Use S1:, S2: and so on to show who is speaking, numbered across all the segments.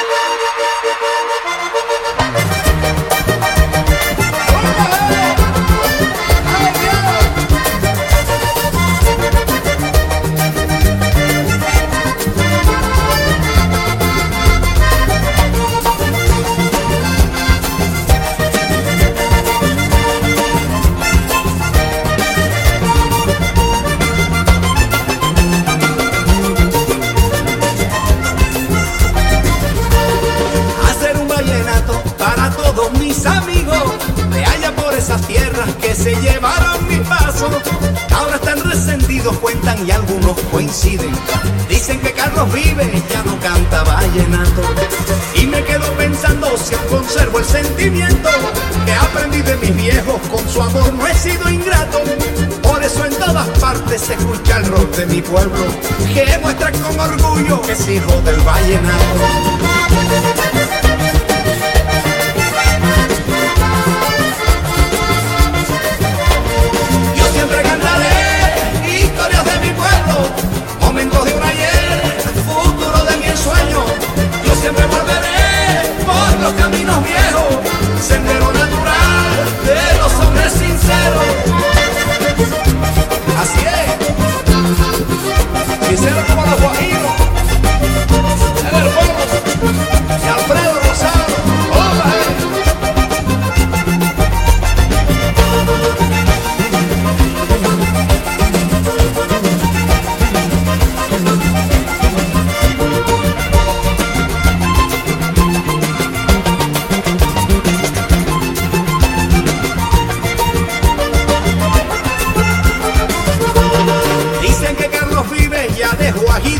S1: para todos mis amigos de allá por esas tierras que se llevaron mi paso. Ahora están resentidos, cuentan y algunos coinciden. Dicen que Carlos vive, ya no canta vallenato. Y me quedo pensando si aún conservo el sentimiento que aprendí de mis viejos. Con su amor no he sido ingrato. Por eso en todas partes se escucha el rock de mi pueblo, que muestra con orgullo que es hijo del vallenato.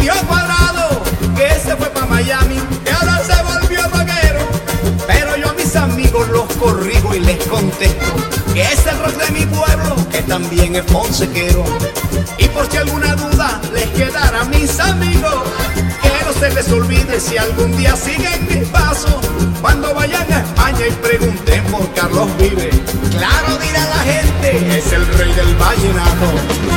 S1: Gidio Cuadrado, que se fue para Miami, que ahora se volvió rockero. Pero yo a mis amigos los corrijo y les contesto que es el rock de mi pueblo, que también es fonsequero. Y por si alguna duda les quedara a mis amigos, que no se les olvide si algún día siguen mis pasos, cuando vayan a España y pregunten por Carlos Vive. Claro dirá la gente, es el rey del vallenato.